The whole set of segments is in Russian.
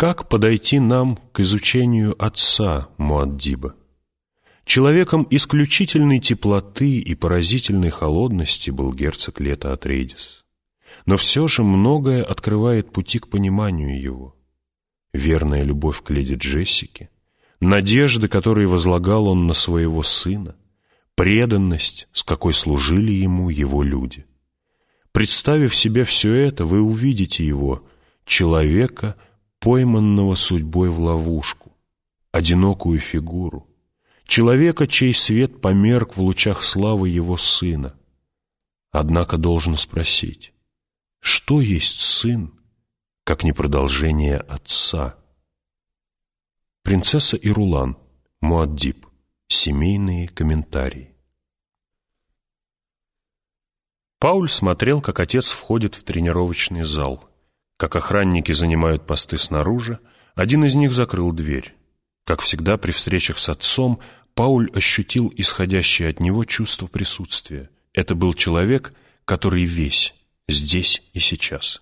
Как подойти нам к изучению отца Муаддиба? Человеком исключительной теплоты и поразительной холодности был герцог Лето Атрейдис. Но все же многое открывает пути к пониманию его. Верная любовь к леди Джессике, надежды, которые возлагал он на своего сына, преданность, с какой служили ему его люди. Представив себе все это, вы увидите его, человека, пойманного судьбой в ловушку, одинокую фигуру, человека, чей свет померк в лучах славы его сына. Однако должен спросить, что есть сын, как не продолжение отца? Принцесса Ирулан, Муаддиб, семейные комментарии. Пауль смотрел, как отец входит в тренировочный зал, как охранники занимают посты снаружи, один из них закрыл дверь. Как всегда при встречах с отцом, Пауль ощутил исходящее от него чувство присутствия. Это был человек, который весь, здесь и сейчас.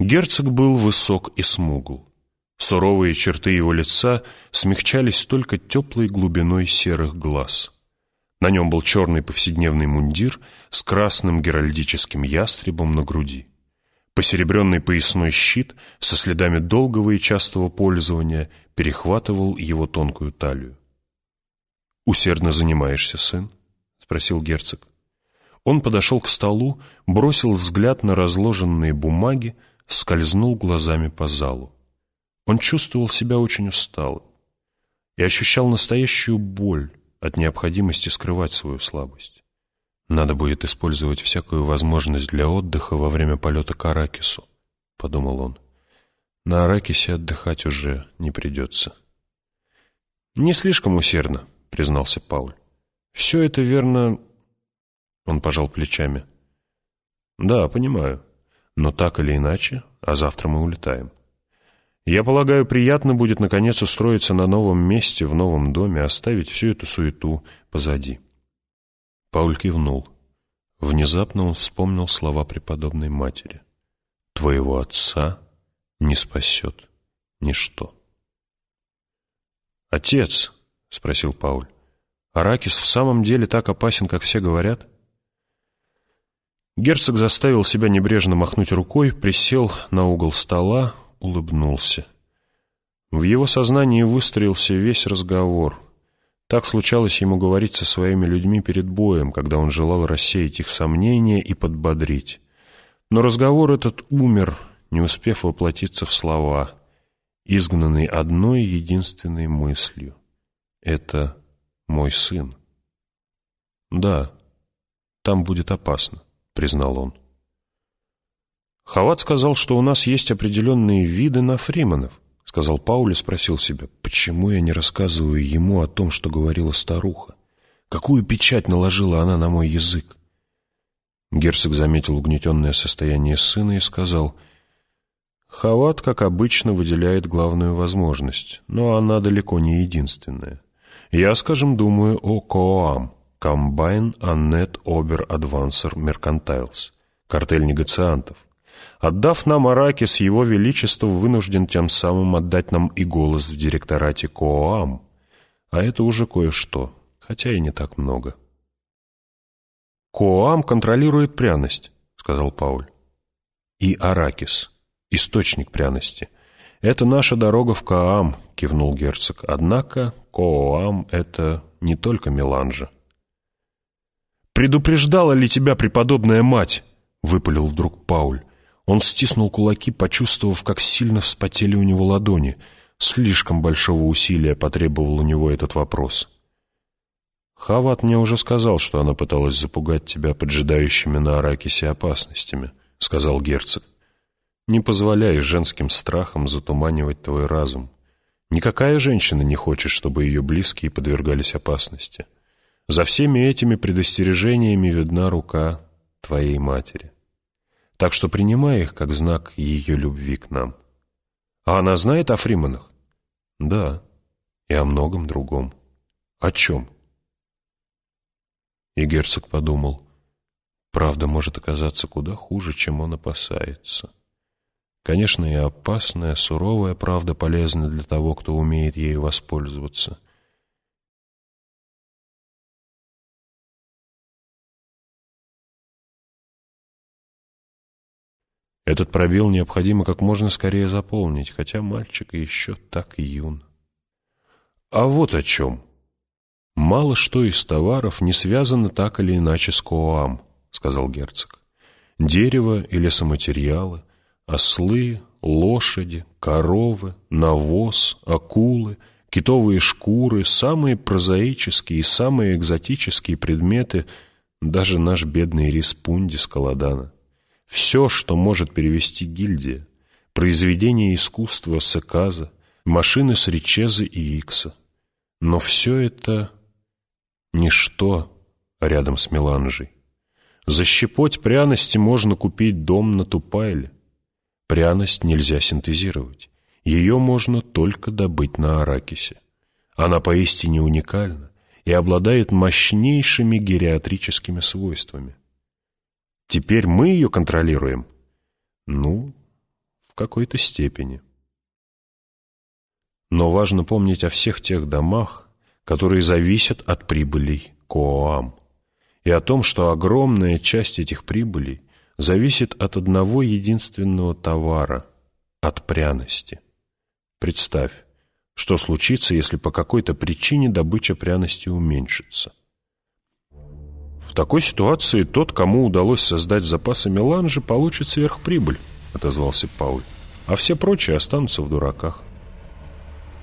Герцог был высок и смугл. Суровые черты его лица смягчались только теплой глубиной серых глаз. На нем был черный повседневный мундир с красным геральдическим ястребом на груди. Посеребренный поясной щит со следами долгого и частого пользования перехватывал его тонкую талию. «Усердно занимаешься, сын?» — спросил герцог. Он подошел к столу, бросил взгляд на разложенные бумаги, скользнул глазами по залу. Он чувствовал себя очень усталым и ощущал настоящую боль от необходимости скрывать свою слабость. «Надо будет использовать всякую возможность для отдыха во время полета к Аракису», — подумал он. «На Аракисе отдыхать уже не придется». «Не слишком усердно», — признался Пауль. «Все это верно...» Он пожал плечами. «Да, понимаю. Но так или иначе, а завтра мы улетаем. Я полагаю, приятно будет наконец устроиться на новом месте, в новом доме, оставить всю эту суету позади». Пауль кивнул. Внезапно он вспомнил слова преподобной матери. «Твоего отца не спасет ничто». «Отец», — спросил Пауль, — «Аракис в самом деле так опасен, как все говорят?» Герцог заставил себя небрежно махнуть рукой, присел на угол стола, улыбнулся. В его сознании выстроился весь разговор. Так случалось ему говорить со своими людьми перед боем, когда он желал рассеять их сомнения и подбодрить. Но разговор этот умер, не успев воплотиться в слова, изгнанный одной единственной мыслью. «Это мой сын». «Да, там будет опасно», — признал он. Хават сказал, что у нас есть определенные виды на фриманов, сказал Пауль и спросил себя, почему я не рассказываю ему о том, что говорила старуха? Какую печать наложила она на мой язык? Герцог заметил угнетенное состояние сына и сказал, «Хават, как обычно, выделяет главную возможность, но она далеко не единственная. Я, скажем, думаю о КОАМ, Combine Annette Ober Advancer Mercantiles, картель негоциантов. Отдав нам Арракис, его величество вынужден тем самым отдать нам и голос в директорате КОАМ. А это уже кое-что, хотя и не так много. «КОАМ контролирует пряность», — сказал Пауль. «И Арракис, источник пряности. Это наша дорога в КОАМ», — кивнул герцог. «Однако КОАМ — это не только меланжа». «Предупреждала ли тебя преподобная мать?» — выпалил вдруг Пауль. Он стиснул кулаки, почувствовав, как сильно вспотели у него ладони. Слишком большого усилия потребовал у него этот вопрос. «Хават мне уже сказал, что она пыталась запугать тебя поджидающими на Аракисе опасностями», — сказал герцог. «Не позволяй женским страхам затуманивать твой разум. Никакая женщина не хочет, чтобы ее близкие подвергались опасности. За всеми этими предостережениями видна рука твоей матери. Так что принимай их как знак ее любви к нам. А она знает о Фриманах? Да, и о многом другом. О чем? И герцог подумал, правда может оказаться куда хуже, чем он опасается. Конечно, и опасная, суровая правда полезна для того, кто умеет ею воспользоваться. Этот пробел необходимо как можно скорее заполнить, хотя мальчик еще так юн. А вот о чем. Мало что из товаров не связано так или иначе с Коам, сказал герцог. Дерево и лесоматериалы, ослы, лошади, коровы, навоз, акулы, китовые шкуры, самые прозаические и самые экзотические предметы, даже наш бедный рис Пунди с Каладана. Все, что может перевести гильдия, произведения искусства Секаза, машины с Ричезы и Икса. Но все это ничто рядом с меланжей. Защипать пряности можно купить дом на Тупайле. Пряность нельзя синтезировать. Ее можно только добыть на Аракисе. Она поистине уникальна и обладает мощнейшими гериатрическими свойствами. Теперь мы ее контролируем? Ну, в какой-то степени. Но важно помнить о всех тех домах, которые зависят от прибылей Коам, и о том, что огромная часть этих прибылей зависит от одного единственного товара – от пряности. Представь, что случится, если по какой-то причине добыча пряности уменьшится – такой ситуации тот, кому удалось создать запасы меланжи, получит сверхприбыль, отозвался Пауль, а все прочие останутся в дураках.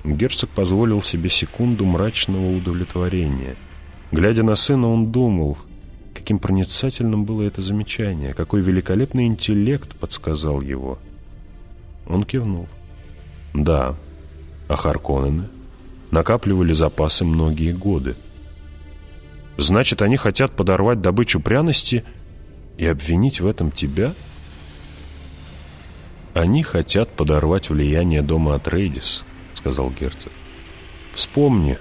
Герцог позволил себе секунду мрачного удовлетворения. Глядя на сына, он думал, каким проницательным было это замечание, какой великолепный интеллект подсказал его. Он кивнул. Да, а Харконнены накапливали запасы многие годы. Значит, они хотят подорвать добычу пряности и обвинить в этом тебя? Они хотят подорвать влияние дома Атрейдис, сказал герцог. Вспомни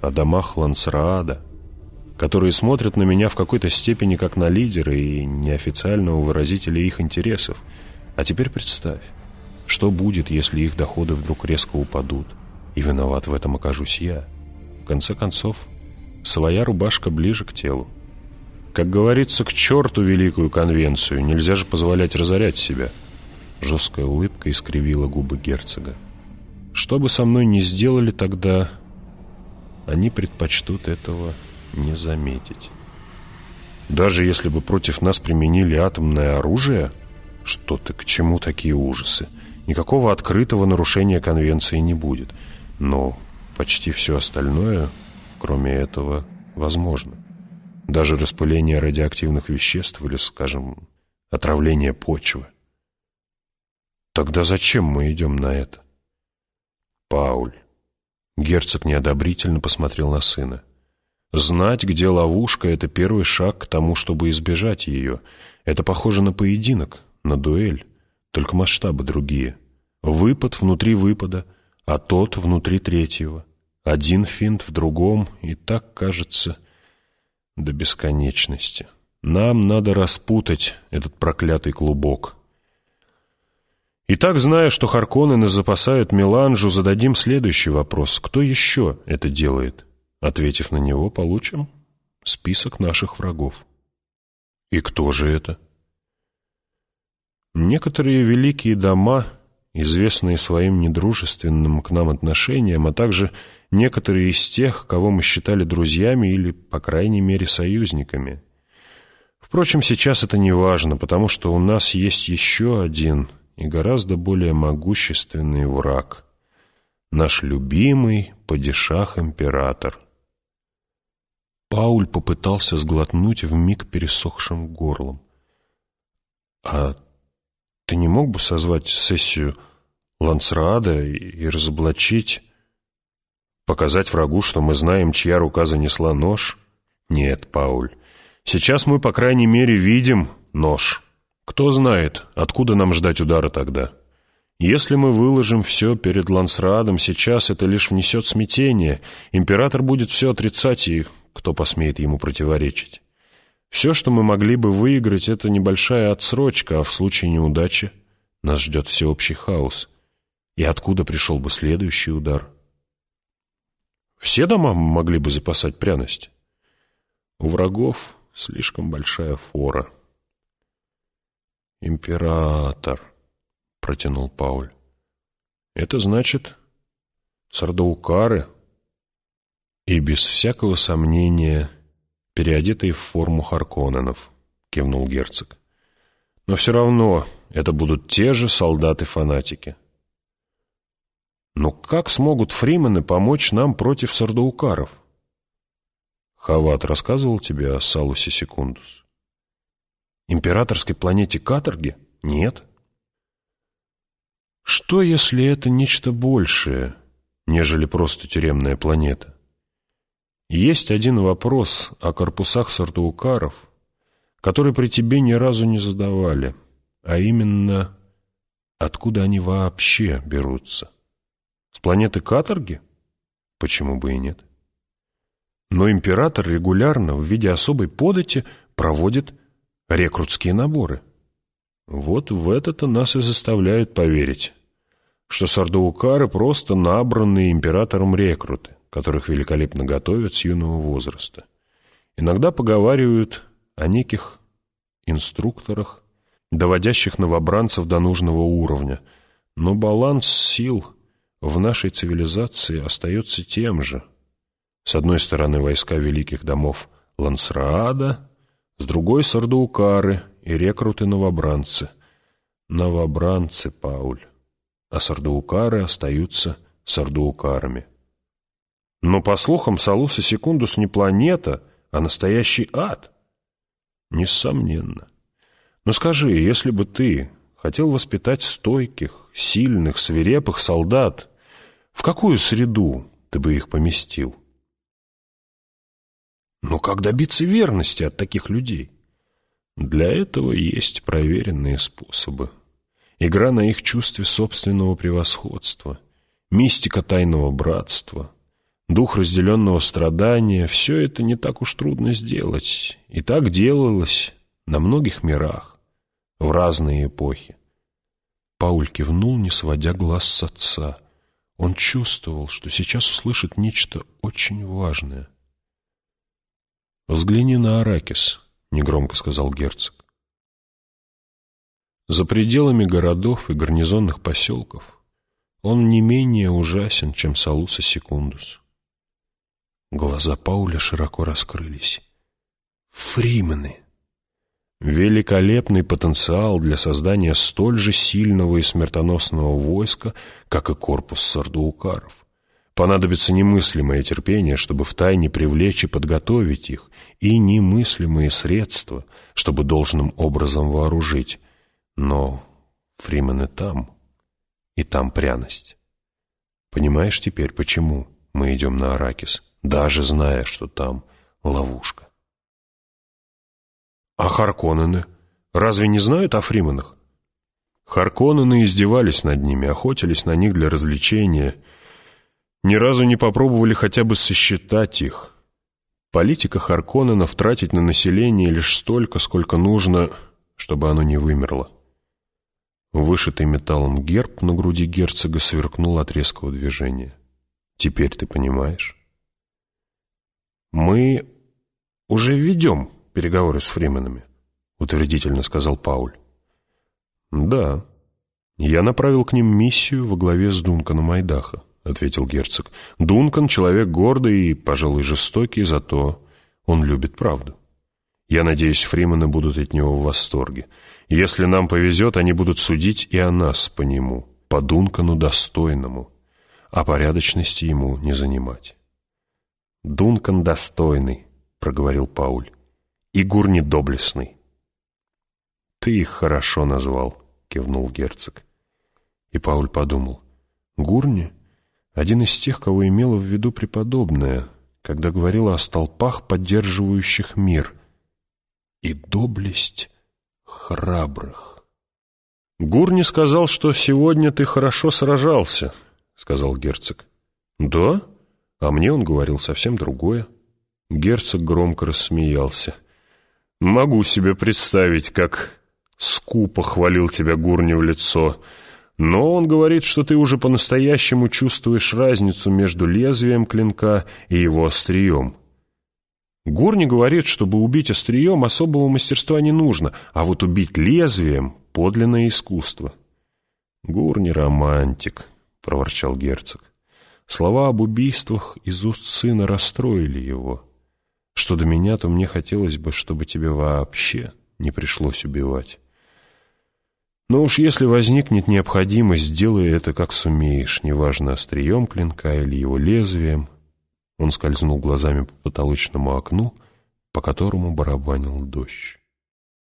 о домах Лансраада, которые смотрят на меня в какой-то степени как на лидера и неофициального выразителя их интересов. А теперь представь, что будет, если их доходы вдруг резко упадут, и виноват в этом окажусь я. В конце концов, Своя рубашка ближе к телу. Как говорится, к черту великую конвенцию, нельзя же позволять разорять себя. Жесткая улыбка искривила губы герцога. Что бы со мной ни сделали тогда, они предпочтут этого не заметить. Даже если бы против нас применили атомное оружие, что ты, к чему такие ужасы? Никакого открытого нарушения конвенции не будет. Но почти все остальное кроме этого, возможно. Даже распыление радиоактивных веществ или, скажем, отравление почвы. Тогда зачем мы идем на это? Пауль. Герцог неодобрительно посмотрел на сына. Знать, где ловушка, это первый шаг к тому, чтобы избежать ее. Это похоже на поединок, на дуэль, только масштабы другие. Выпад внутри выпада, а тот внутри третьего. Один финт в другом, и так кажется до бесконечности. Нам надо распутать этот проклятый клубок. Итак, зная, что Харконнены запасают меланжу, зададим следующий вопрос. Кто еще это делает? Ответив на него, получим список наших врагов. И кто же это? Некоторые великие дома, известные своим недружественным к нам отношениям, а также некоторые из тех, кого мы считали друзьями или, по крайней мере, союзниками. Впрочем, сейчас это не важно, потому что у нас есть еще один и гораздо более могущественный враг — наш любимый падишах-император. Пауль попытался сглотнуть вмиг пересохшим горлом. «А ты не мог бы созвать сессию Лансраада и разоблачить...» Показать врагу, что мы знаем, чья рука занесла нож? Нет, Пауль. Сейчас мы, по крайней мере, видим нож. Кто знает, откуда нам ждать удара тогда? Если мы выложим все перед Лансрадом сейчас, это лишь внесет смятение. Император будет все отрицать, и кто посмеет ему противоречить? Все, что мы могли бы выиграть, это небольшая отсрочка, а в случае неудачи Нас ждет всеобщий хаос. И откуда пришел бы следующий удар? Все дома могли бы запасать пряность. У врагов слишком большая фора. «Император», — протянул Пауль. «Это значит сардаукары и без всякого сомнения переодетые в форму Харконненов», — кивнул герцог. «Но все равно это будут те же солдаты-фанатики». Но как смогут фримены помочь нам против сардаукаров? Хават рассказывал тебе о Салусе Секундус? Императорской планете каторги? Нет. Что, если это нечто большее, нежели просто тюремная планета? Есть один вопрос о корпусах сардаукаров, который при тебе ни разу не задавали, а именно, откуда они вообще берутся? С планеты каторги? Почему бы и нет? Но император регулярно в виде особой подати проводит рекрутские наборы. Вот в это-то нас и заставляют поверить, что сардоукары просто набранные императором рекруты, которых великолепно готовят с юного возраста. Иногда поговаривают о неких инструкторах, доводящих новобранцев до нужного уровня, но баланс сил – в нашей цивилизации остается тем же. С одной стороны войска великих домов Лансраада, с другой — сардаукары и рекруты-новобранцы. Новобранцы, Пауль, а сардаукары остаются сардаукарами. Но, по слухам, Салуса Секундус не планета, а настоящий ад. Несомненно. Но скажи, если бы ты хотел воспитать стойких, сильных, свирепых солдат, в какую среду ты бы их поместил? Но как добиться верности от таких людей? Для этого есть проверенные способы. Игра на их чувстве собственного превосходства, мистика тайного братства, дух разделенного страдания — все это не так уж трудно сделать. И так делалось на многих мирах, в разные эпохи. Пауль кивнул, не сводя глаз с отца. Он чувствовал, что сейчас услышит нечто очень важное. «Взгляни на Аракис», — негромко сказал герцог. За пределами городов и гарнизонных поселков он не менее ужасен, чем Салуса Секундус. Глаза Пауля широко раскрылись. «Фримены!» Великолепный потенциал для создания столь же сильного и смертоносного войска, как и корпус сардуукаров. Понадобится немыслимое терпение, чтобы втайне привлечь и подготовить их, и немыслимые средства, чтобы должным образом вооружить. Но Фримены там, и там пряность. Понимаешь теперь, почему мы идем на Аракис, даже зная, что там ловушка? А Харконнены? Разве не знают о Фриманах? Харконнены издевались над ними, охотились на них для развлечения. Ни разу не попробовали хотя бы сосчитать их. Политика Харконненов тратить на население лишь столько, сколько нужно, чтобы оно не вымерло. Вышитый металлом герб на груди герцога сверкнул от резкого движения. Теперь ты понимаешь? Мы уже ведем переговоры с Фрименами», — утвердительно сказал Пауль. «Да, я направил к ним миссию во главе с Дунканом Айдаха», — ответил герцог. «Дункан — человек гордый и, пожалуй, жестокий, зато он любит правду. Я надеюсь, Фримены будут от него в восторге. Если нам повезет, они будут судить и о нас по нему, по Дункану достойному, а порядочности ему не занимать». «Дункан достойный», — проговорил Пауль и Гурни доблестный. «Ты их хорошо назвал», — кивнул герцог. И Пауль подумал, «Гурни — один из тех, кого имела в виду преподобная, когда говорила о столпах, поддерживающих мир, и доблесть храбрых». «Гурни сказал, что сегодня ты хорошо сражался», — сказал герцог. «Да? А мне он говорил совсем другое». Герцог громко рассмеялся. Могу себе представить, как Скупо хвалил тебя Гурни в лицо. Но он говорит, что ты уже по-настоящему чувствуешь разницу между лезвием клинка и его острием. Гурни говорит, чтобы убить острием особого мастерства не нужно, а вот убить лезвием — подлинное искусство. «Гурни романтик», — проворчал герцог. Слова об убийствах из уст сына расстроили его. Что до меня, то мне хотелось бы, чтобы тебе вообще не пришлось убивать. Но уж если возникнет необходимость, сделай это как сумеешь, неважно, острием клинка или его лезвием. Он скользнул глазами по потолочному окну, по которому барабанил дождь.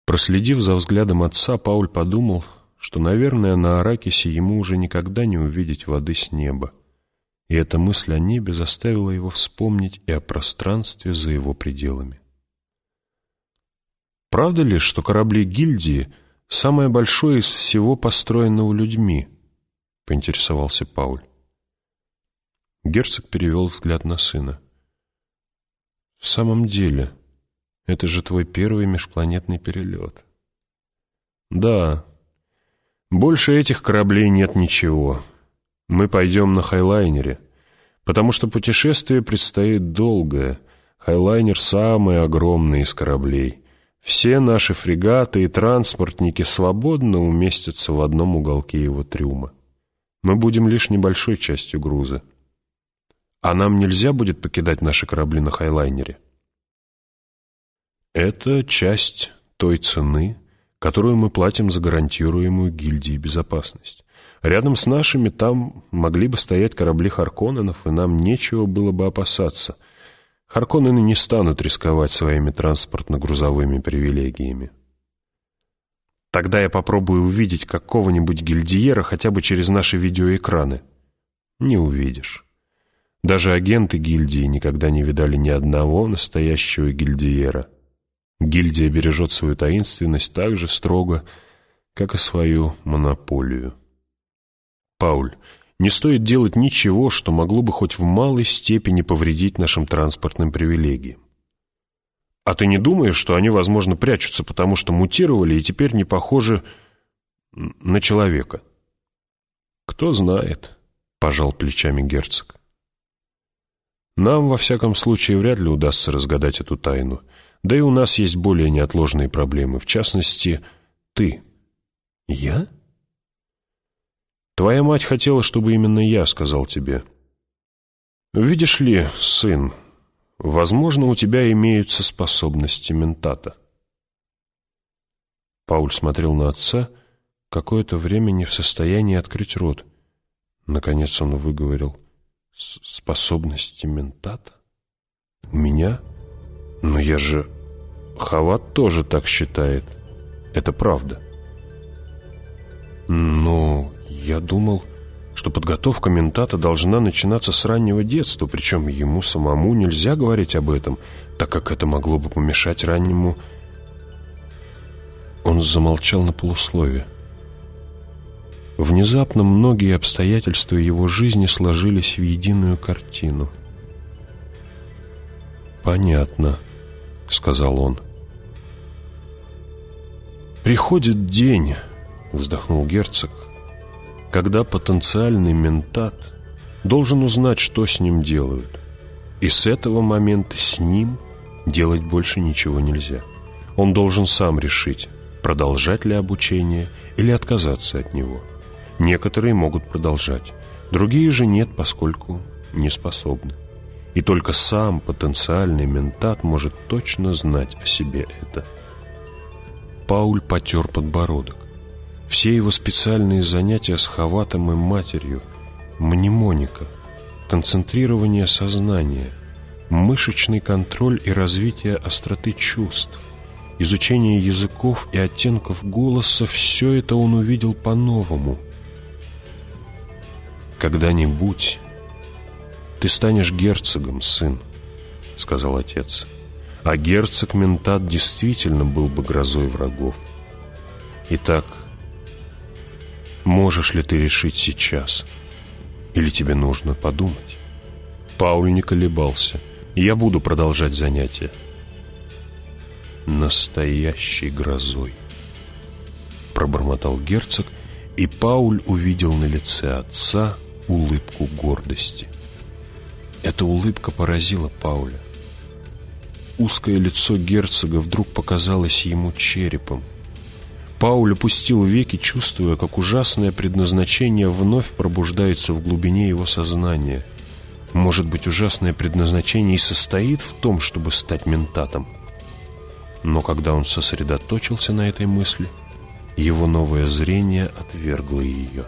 Проследив за взглядом отца, Пауль подумал, что, наверное, на Аракисе ему уже никогда не увидеть воды с неба и эта мысль о небе заставила его вспомнить и о пространстве за его пределами. Правда ли, что корабли гильдии — самое большое из всего построенного людьми? — поинтересовался Пауль. Герцог перевел взгляд на сына. «В самом деле, это же твой первый межпланетный перелет». «Да, больше этих кораблей нет ничего. Мы пойдем на хайлайнере, потому что путешествие предстоит долгое. Хайлайнер самый огромный из кораблей. Все наши фрегаты и транспортники свободно уместятся в одном уголке его трюма. Мы будем лишь небольшой частью груза. А нам нельзя будет покидать наши корабли на хайлайнере? Это часть той цены, которую мы платим за гарантируемую гильдии безопасность. Рядом с нашими там могли бы стоять корабли Харконненов, и нам нечего было бы опасаться. Харконнены не станут рисковать своими транспортно-грузовыми привилегиями. Тогда я попробую увидеть какого-нибудь гильдиера хотя бы через наши видеоэкраны. Не увидишь. Даже агенты гильдии никогда не видали ни одного настоящего гильдиера. Гильдия бережет свою таинственность так же строго, как и свою монополию. Пауль, не стоит делать ничего, что могло бы хоть в малой степени повредить нашим транспортным привилегиям. А ты не думаешь, что они, возможно, прячутся, потому что мутировали и теперь не похожи на человека? Кто знает, пожал плечами герцог. Нам, во всяком случае, вряд ли удастся разгадать эту тайну. Да и у нас есть более неотложные проблемы, в частности, ты. Я? Твоя мать хотела, чтобы именно я сказал тебе. Видишь ли, сын, возможно, у тебя имеются способности ментата. Пауль смотрел на отца, какое-то время не в состоянии открыть рот. Наконец он выговорил. «Способности ментата? У меня? Но я же... Хават тоже так считает. Это правда». «Ну, я думал, что подготовка ментата должна начинаться с раннего детства, причем ему самому нельзя говорить об этом, так как это могло бы помешать раннему... Он замолчал на полуслове. Внезапно многие обстоятельства его жизни сложились в единую картину. «Понятно», — сказал он. «Приходит день», — вздохнул герцог, когда потенциальный ментат должен узнать, что с ним делают. И с этого момента с ним делать больше ничего нельзя. Он должен сам решить, продолжать ли обучение или отказаться от него. Некоторые могут продолжать, другие же нет, поскольку не способны. И только сам потенциальный ментат может точно знать о себе это. Пауль потер подбородок. Все его специальные занятия с Хаватом и матерью, мнемоника, концентрирование сознания, мышечный контроль и развитие остроты чувств, изучение языков и оттенков голоса – все это он увидел по-новому. «Когда-нибудь ты станешь герцогом, сын», — сказал отец. А герцог Ментат действительно был бы грозой врагов. Итак, Можешь ли ты решить сейчас? Или тебе нужно подумать? Пауль не колебался. Я буду продолжать занятия. Настоящей грозой. — пробормотал герцог, и Пауль увидел на лице отца улыбку гордости. Эта улыбка поразила Пауля. Узкое лицо герцога вдруг показалось ему черепом. Пауль опустил веки, чувствуя, как ужасное предназначение вновь пробуждается в глубине его сознания. Может быть, ужасное предназначение и состоит в том, чтобы стать ментатом. Но когда он сосредоточился на этой мысли, его новое зрение отвергло ее.